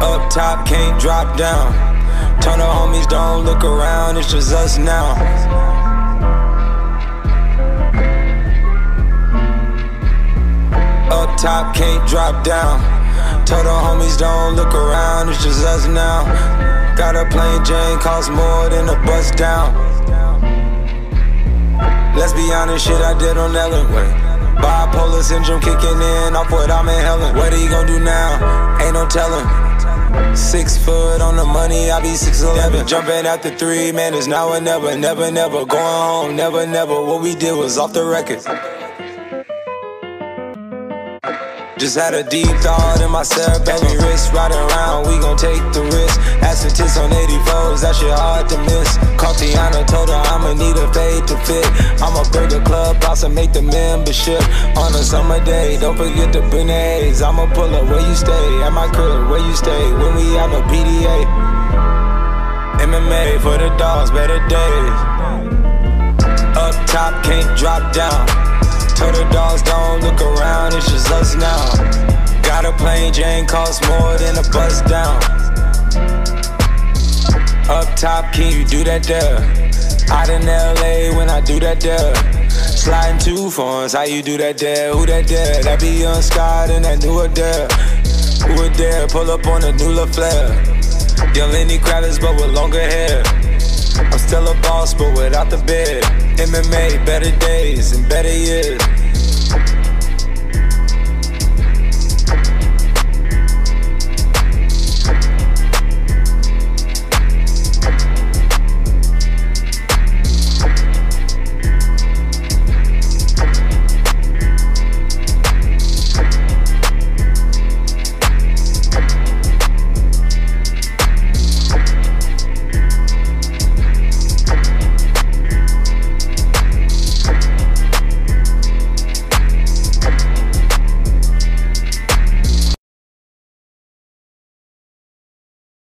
Up top, can't drop down. Turn the homies, don't look around, it's just us now. Up top, can't drop down. Tell the homies don't look around, it's just us now. Got a plain Jane, cost more than a bus down. Let's be honest, shit I did on Ellen. Bipolar syndrome kicking in off what I'm inhaling. What he gon' do now? Ain't no telling. Six foot on the money, I be six eleven. Jumping at the three, man, it's now or never, never, never. Going home, never, never. What we did was off the record. Just had a deep thought in myself, baby wrist riding around, we gon' take the risk. Asking tits on 84s, that shit hard to miss. Cartiana told her I'ma need a fade to fit. I'ma break the club boss and make the membership on a summer day. Don't forget to bring the A's. I'ma pull up where you stay, at my crib, where you stay, when we have a PDA. MMA for the dogs, better days. Up top, can't drop down. Tell the dogs don't look around, it's just us now. Got a plain, Jane, cost more than a bus down. Up top, can you do that there? Out in LA when I do that there. Sliding two phones, how you do that there? Who that there? That be on Scott and that new there. Who it there? Pull up on a new LaFleur. Young Lenny Kravitz, but with longer hair. I'm still a boss, but without the bed. MMA, better days and better years.